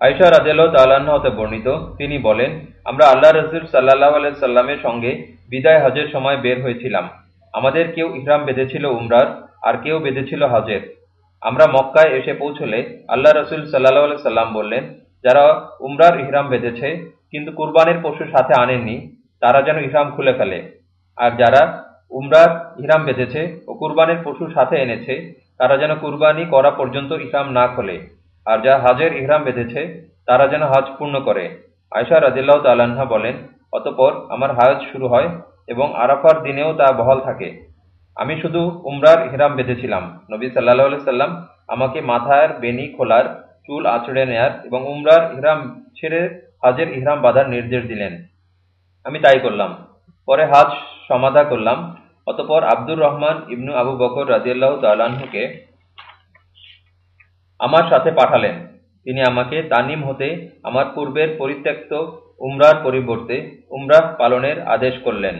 আয়সা রাদিয়াল্লাহু তাআলা হতে বর্ণিত, তিনি বলেন, আমরা আল্লাহ রসুল আলাইহি সাল্লামের সঙ্গে বিদায় হজের সময় বের হয়েছিলাম। আমাদের কেউ ইহরাম বেঁধেছিল উমরার, আর কেউ বেঁধেছিল হজের। আমরা মক্কায় এসে পৌঁছলে আল্লাহ রসুল আলাইহি সাল্লাম বললেন, যারা উমরার ইহরাম বেঁধেছে, কিন্তু কুরবানির পশু সাথে আনেননি, তারা যেন ইহরাম খুলে ফেলে। আর যারা উমরার ইহরাম বেঁধেছে ও কুরবানির পশু সাথে এনেছে, তারা যেন কুরবানি করা পর্যন্ত ইহরাম না খোলে। আর যা হাজের ইহরাম বেঁধেছে, তারা যেন হাজ পূর্ণ করে। আয়সা রাদিল্লাহ তাল্লাহা বলেন, অতপর আমার হাজ শুরু হয় এবং আরাফার দিনেও তা বহাল থাকে। আমি শুধু উমরার ইহরাম বেঁধেছিলাম। নবী সাল্লাহ সাল্লাম আমাকে মাথার বেনি খোলার, চুল আঁচড়ে নেয়ার এবং উমরার ইহরাম ছেড়ে হাজের ইহরাম বাঁধার নির্দেশ দিলেন। আমি তাই করলাম। পরে হাজ সমাধা করলাম। অতপর আব্দুর রহমান ইবনু আবু বকর রাজিয়াল্লাহ তাল্লাহকে আমার সাথে পাঠালেন। তিনি আমাকে তানিম হতে আমার পূর্বের পরিত্যক্ত উমরার পরিবর্তে উমরাহ পালনের আদেশ করলেন।